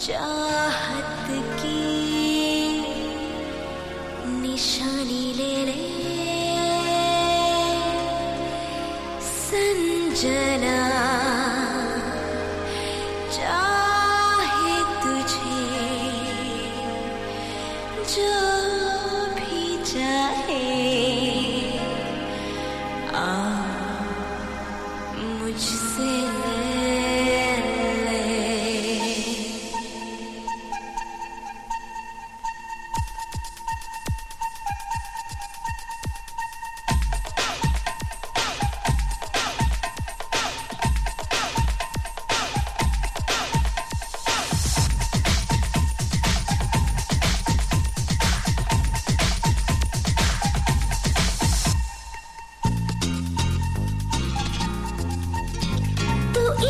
चाहत की निशानी ले। संजना चाहे तुझे जो भी चाहे।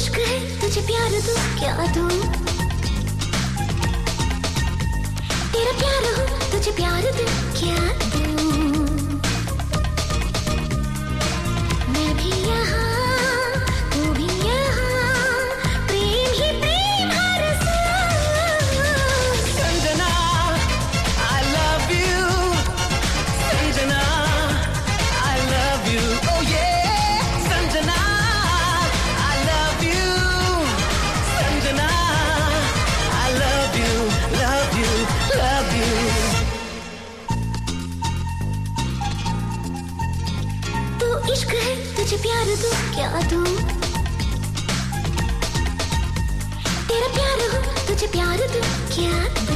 खुश कर तुझे प्यार दो क्या दो? तेरा प्यार हो तुझे प्यार दो क्या Yeah.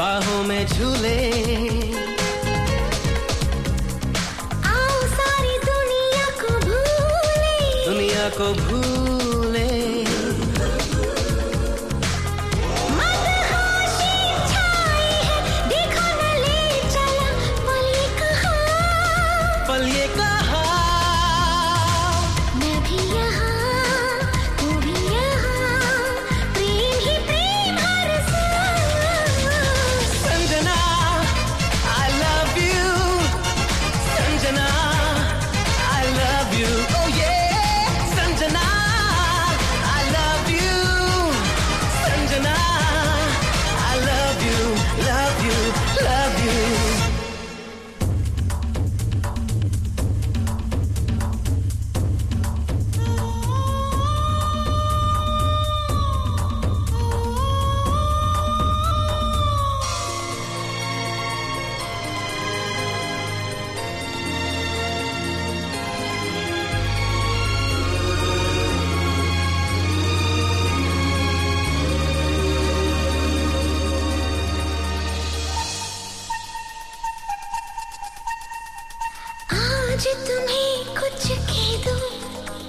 बाहों में झूले। आओ सारी दुनिया को भूले। दुनिया को भूले।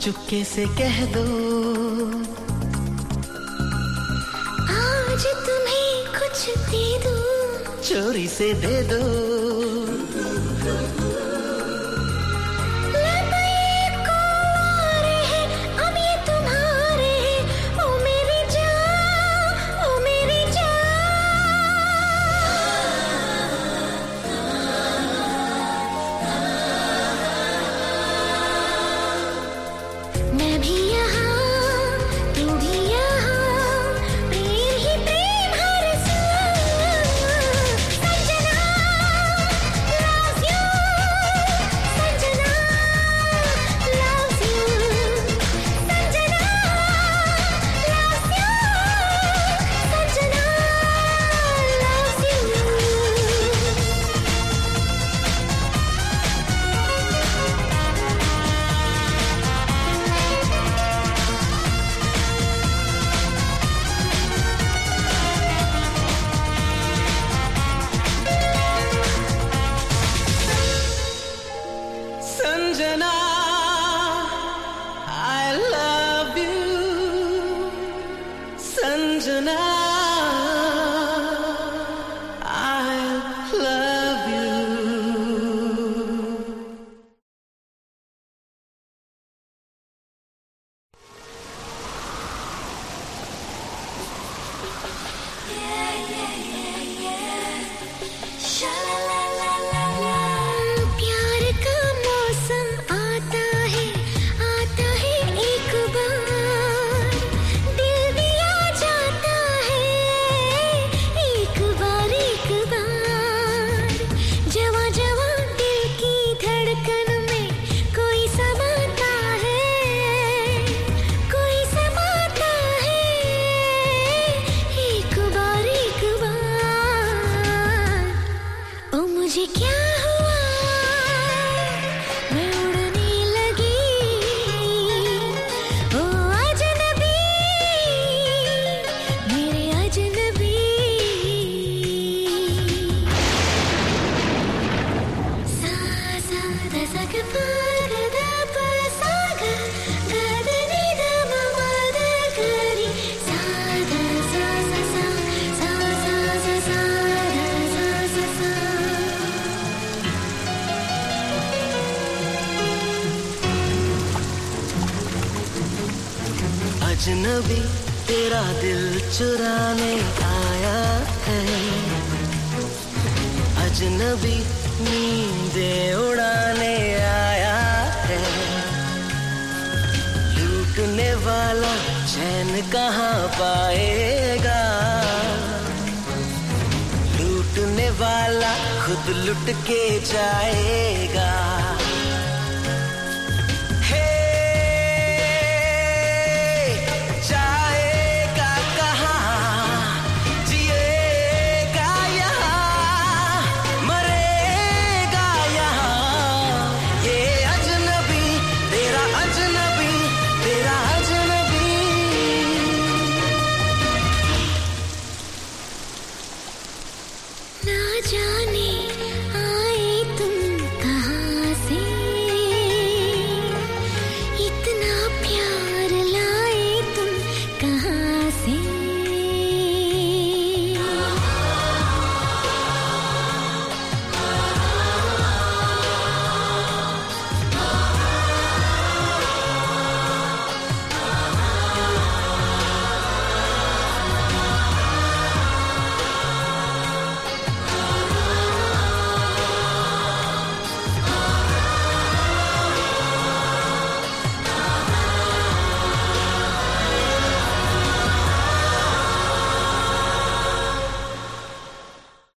चुपके से कह दो। आज तुम्हें कुछ दे दो। चोरी से दे दो। अजनबी तेरा दिल चुराने आया है। अजनबी नींदे उड़ाने आया है। लूटने वाला चैन कहाँ पाएगा? लूटने वाला खुद लुट के जाएगा।